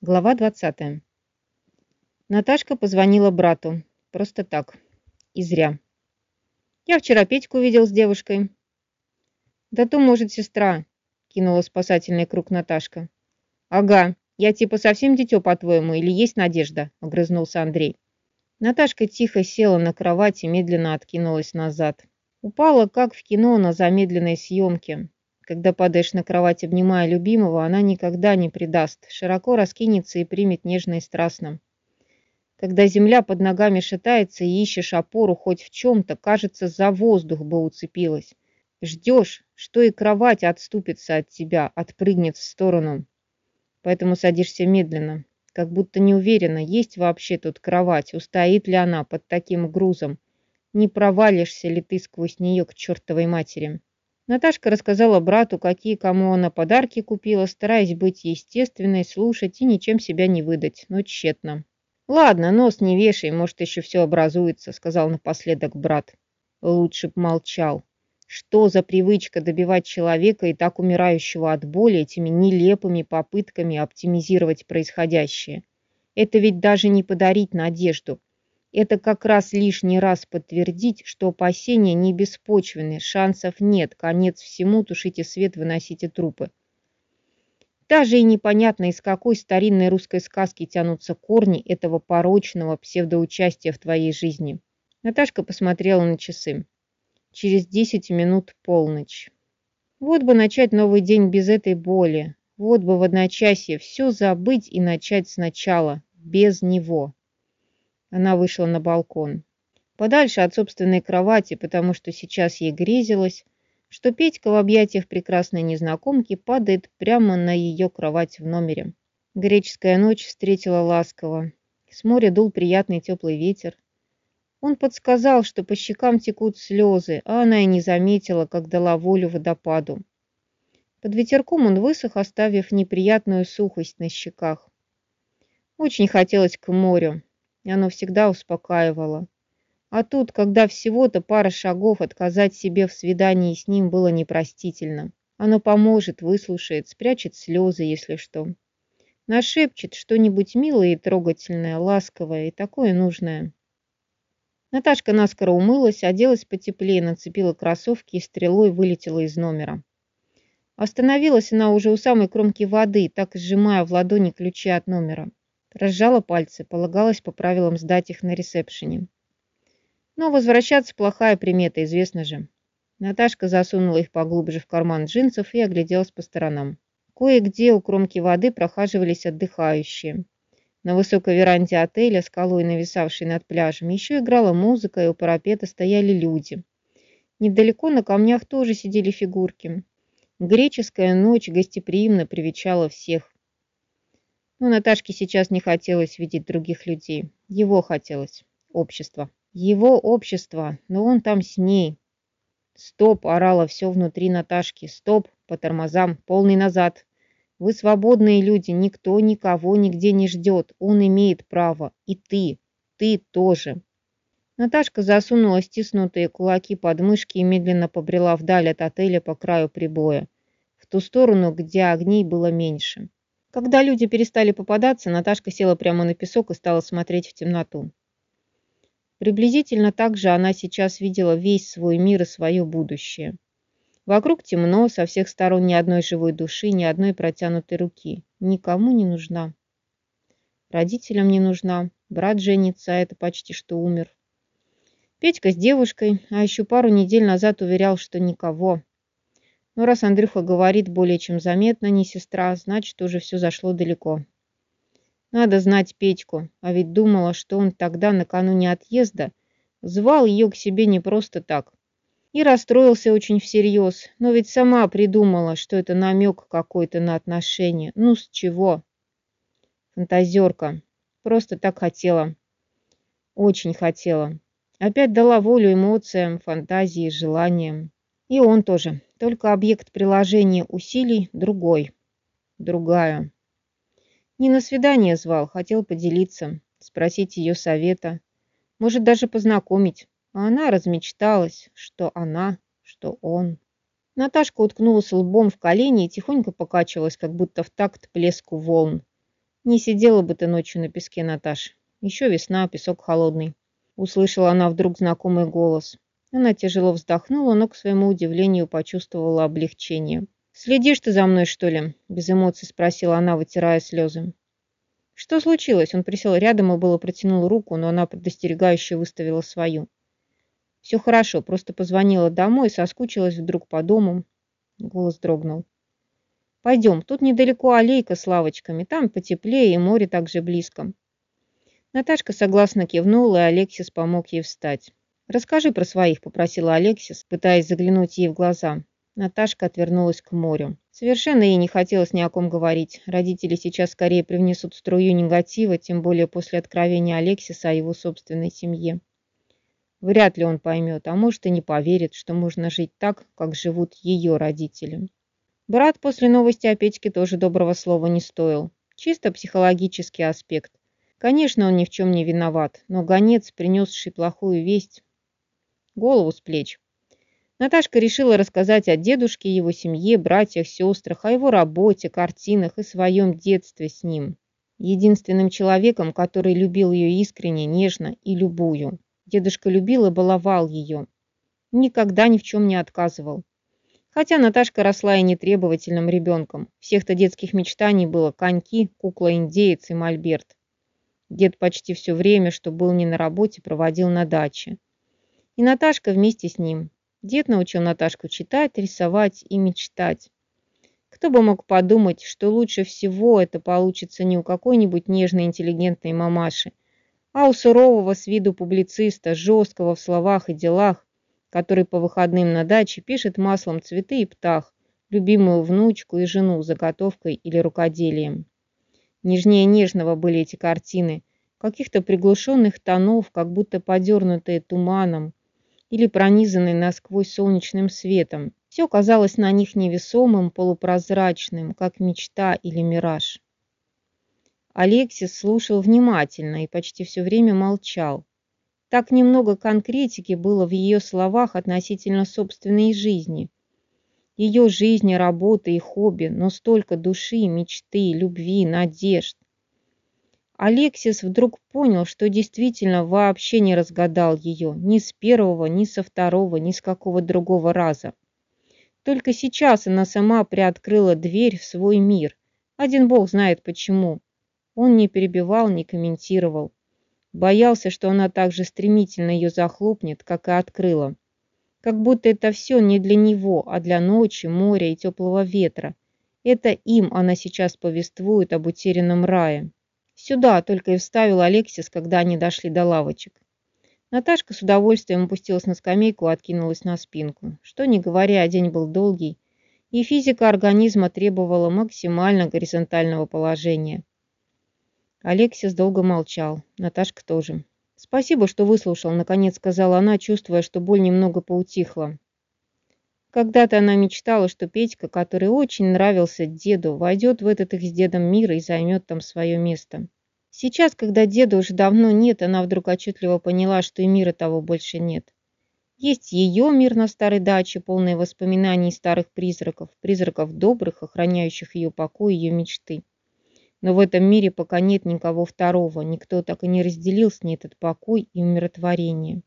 Глава 20. Наташка позвонила брату. Просто так. И зря. Я вчера Петьку видел с девушкой. Да то, может, сестра, кинула спасательный круг Наташка. Ага, я типа совсем дитё, по-твоему, или есть надежда? Огрызнулся Андрей. Наташка тихо села на кровать и медленно откинулась назад. Упала, как в кино на замедленной съемке. Когда падаешь на кровать, обнимая любимого, она никогда не предаст, широко раскинется и примет нежно и страстно. Когда земля под ногами шатается и ищешь опору хоть в чем-то, кажется, за воздух бы уцепилась. Ждешь, что и кровать отступится от тебя, отпрыгнет в сторону. Поэтому садишься медленно, как будто не уверена, есть вообще тут кровать, устоит ли она под таким грузом, не провалишься ли ты сквозь нее к чертовой матери. Наташка рассказала брату, какие кому она подарки купила, стараясь быть естественной, слушать и ничем себя не выдать, но тщетно. «Ладно, нос не вешай, может, еще все образуется», — сказал напоследок брат. Лучше б молчал. Что за привычка добивать человека и так умирающего от боли этими нелепыми попытками оптимизировать происходящее? Это ведь даже не подарить надежду, это как раз лишний раз подтвердить, что опасения не беспочвены, шансов нет, конец всему, тушите свет, выносите трупы. Даже и непонятно, из какой старинной русской сказки тянутся корни этого порочного псевдоучастия в твоей жизни. Наташка посмотрела на часы. Через десять минут полночь. Вот бы начать новый день без этой боли. Вот бы в одночасье все забыть и начать сначала, без него. Она вышла на балкон. Подальше от собственной кровати, потому что сейчас ей грезилось, что Петька в объятиях прекрасной незнакомки падает прямо на ее кровать в номере. Греческая ночь встретила ласково. С моря дул приятный теплый ветер. Он подсказал, что по щекам текут слезы, а она и не заметила, как дала волю водопаду. Под ветерком он высох, оставив неприятную сухость на щеках. Очень хотелось к морю, оно всегда успокаивало. А тут, когда всего-то пара шагов отказать себе в свидании с ним было непростительно. Оно поможет, выслушает, спрячет слезы, если что. Нашепчет что-нибудь милое и трогательное, ласковое и такое нужное. Наташка наскоро умылась, оделась потеплее, нацепила кроссовки и стрелой вылетела из номера. Остановилась она уже у самой кромки воды, так сжимая в ладони ключи от номера. Разжала пальцы, полагалось по правилам сдать их на ресепшене. Но возвращаться плохая примета, известно же. Наташка засунула их поглубже в карман джинсов и огляделась по сторонам. Кое-где у кромки воды прохаживались отдыхающие. На высокой веранде отеля, скалой нависавшей над пляжем, еще играла музыка, и у парапета стояли люди. Недалеко на камнях тоже сидели фигурки. Греческая ночь гостеприимно привечала всех. Но Наташке сейчас не хотелось видеть других людей. Его хотелось. Общество. Его общество, но он там с ней. Стоп, орало все внутри Наташки. Стоп, по тормозам, полный назад. Вы свободные люди, никто никого нигде не ждет. Он имеет право. И ты. Ты тоже. Наташка засунула стиснутые кулаки под мышки и медленно побрела вдаль от отеля по краю прибоя, в ту сторону, где огней было меньше. Когда люди перестали попадаться, Наташка села прямо на песок и стала смотреть в темноту. Приблизительно так же она сейчас видела весь свой мир и свое будущее. Вокруг темно, со всех сторон ни одной живой души, ни одной протянутой руки. Никому не нужна. Родителям не нужна. Брат женится, а это почти что умер. Петька с девушкой, а еще пару недель назад уверял, что никого. Но раз Андрюха говорит более чем заметно, не сестра, значит, уже все зашло далеко. Надо знать Петьку, а ведь думала, что он тогда, накануне отъезда, звал ее к себе не просто так. И расстроился очень всерьез, но ведь сама придумала, что это намек какой-то на отношения. Ну, с чего? Фантазерка. Просто так хотела. Очень хотела. Опять дала волю эмоциям, фантазии, желаниям. И он тоже. Только объект приложения усилий другой. Другая. Не на свидание звал, хотел поделиться, спросить ее совета. Может, даже познакомить. А она размечталась, что она, что он. Наташка уткнулась лбом в колени и тихонько покачивалась, как будто в такт плеску волн. Не сидела бы ты ночью на песке, Наташ. Еще весна, песок холодный. Услышала она вдруг знакомый голос. Она тяжело вздохнула, но, к своему удивлению, почувствовала облегчение. «Следишь ты за мной, что ли?» – без эмоций спросила она, вытирая слезы. «Что случилось?» Он присел рядом и было протянул руку, но она предостерегающе выставила свою. «Все хорошо, просто позвонила домой, соскучилась вдруг по дому». Голос дрогнул. «Пойдем, тут недалеко аллейка с лавочками, там потеплее и море также близко». Наташка согласно кивнула, и Алексис помог ей встать. «Расскажи про своих», — попросила Алексис, пытаясь заглянуть ей в глаза. Наташка отвернулась к морю. Совершенно ей не хотелось ни о ком говорить. Родители сейчас скорее привнесут струю негатива, тем более после откровения Алексиса о его собственной семье. Вряд ли он поймет, а может и не поверит, что можно жить так, как живут ее родители. Брат после новости о Петьке тоже доброго слова не стоил. Чисто психологический аспект. Конечно, он ни в чем не виноват, но гонец, принесший плохую весть, голову с плеч. Наташка решила рассказать о дедушке, его семье, братьях, сестрах, о его работе, картинах и своем детстве с ним. Единственным человеком, который любил ее искренне, нежно и любую. Дедушка любил и баловал ее. Никогда ни в чем не отказывал. Хотя Наташка росла и нетребовательным ребенком. Всех-то детских мечтаний было коньки, кукла-индеец и мольберт. Дед почти все время, что был не на работе, проводил на даче. И Наташка вместе с ним. Дед научил Наташку читать, рисовать и мечтать. Кто бы мог подумать, что лучше всего это получится не у какой-нибудь нежной интеллигентной мамаши, а у сурового с виду публициста, жесткого в словах и делах, который по выходным на даче пишет маслом цветы и птах, любимую внучку и жену заготовкой или рукоделием. Нежнее нежного были эти картины, каких-то приглушенных тонов, как будто подернутые туманом, или пронизанный насквозь солнечным светом. Все казалось на них невесомым, полупрозрачным, как мечта или мираж. Алексис слушал внимательно и почти все время молчал. Так немного конкретики было в ее словах относительно собственной жизни. Ее жизни, работы и хобби, но столько души, мечты, любви, надежд. Алексис вдруг понял, что действительно вообще не разгадал ее ни с первого, ни со второго, ни с какого другого раза. Только сейчас она сама приоткрыла дверь в свой мир. Один бог знает почему. Он не перебивал, не комментировал. Боялся, что она так же стремительно ее захлопнет, как и открыла. Как будто это все не для него, а для ночи, моря и теплого ветра. Это им она сейчас повествует об утерянном рае. «Сюда!» – только и вставил Алексис, когда они дошли до лавочек. Наташка с удовольствием опустилась на скамейку и откинулась на спинку. Что ни говоря, день был долгий, и физика организма требовала максимально горизонтального положения. Алексис долго молчал, Наташка тоже. «Спасибо, что выслушал», — наконец сказала она, чувствуя, что боль немного поутихла. Когда-то она мечтала, что Петька, который очень нравился деду, войдет в этот их с дедом мир и займет там свое место. Сейчас, когда деда уже давно нет, она вдруг отчетливо поняла, что и мира того больше нет. Есть ее мир на старой даче, полный воспоминаний старых призраков, призраков добрых, охраняющих ее покой и ее мечты. Но в этом мире пока нет никого второго, никто так и не разделил с ней этот покой и умиротворение.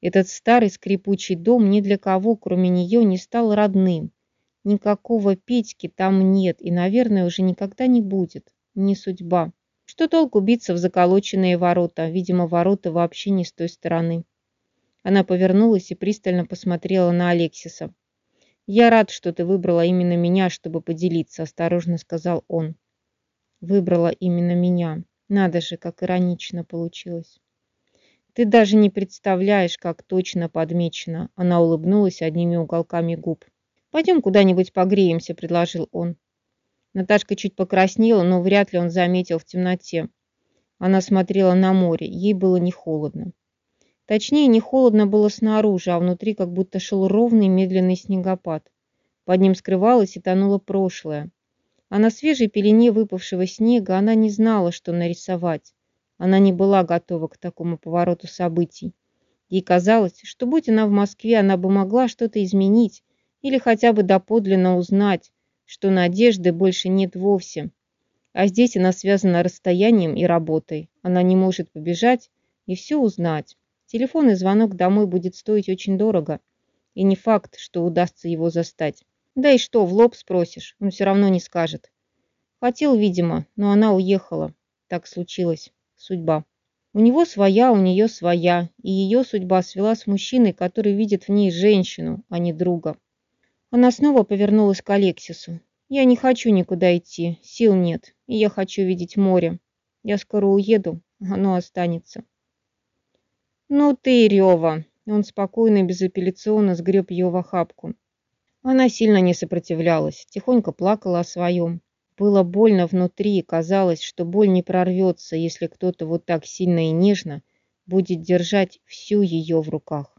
Этот старый скрипучий дом ни для кого, кроме нее, не стал родным. Никакого Петьки там нет и, наверное, уже никогда не будет. Не судьба. Что толку биться в заколоченные ворота? Видимо, ворота вообще не с той стороны. Она повернулась и пристально посмотрела на Алексиса. «Я рад, что ты выбрала именно меня, чтобы поделиться», – осторожно сказал он. «Выбрала именно меня. Надо же, как иронично получилось». Ты даже не представляешь, как точно подмечено. Она улыбнулась одними уголками губ. Пойдем куда-нибудь погреемся, предложил он. Наташка чуть покраснела, но вряд ли он заметил в темноте. Она смотрела на море, ей было не холодно. Точнее, не холодно было снаружи, а внутри как будто шел ровный медленный снегопад. Под ним скрывалось и тонуло прошлое. А на свежей пелене выпавшего снега она не знала, что нарисовать. Она не была готова к такому повороту событий. Ей казалось, что будь она в Москве, она бы могла что-то изменить или хотя бы доподлинно узнать, что надежды больше нет вовсе. А здесь она связана расстоянием и работой. Она не может побежать и все узнать. Телефонный звонок домой будет стоить очень дорого. И не факт, что удастся его застать. Да и что, в лоб спросишь, он все равно не скажет. Хотел, видимо, но она уехала. Так случилось. Судьба. У него своя, у нее своя, и ее судьба свела с мужчиной, который видит в ней женщину, а не друга. Она снова повернулась к Алексису. «Я не хочу никуда идти, сил нет, и я хочу видеть море. Я скоро уеду, оно останется». «Ну ты, Рева!» Он спокойно и безапелляционно сгреб ее в охапку. Она сильно не сопротивлялась, тихонько плакала о своем. Было больно внутри, и казалось, что боль не прорвется, если кто-то вот так сильно и нежно будет держать всю ее в руках.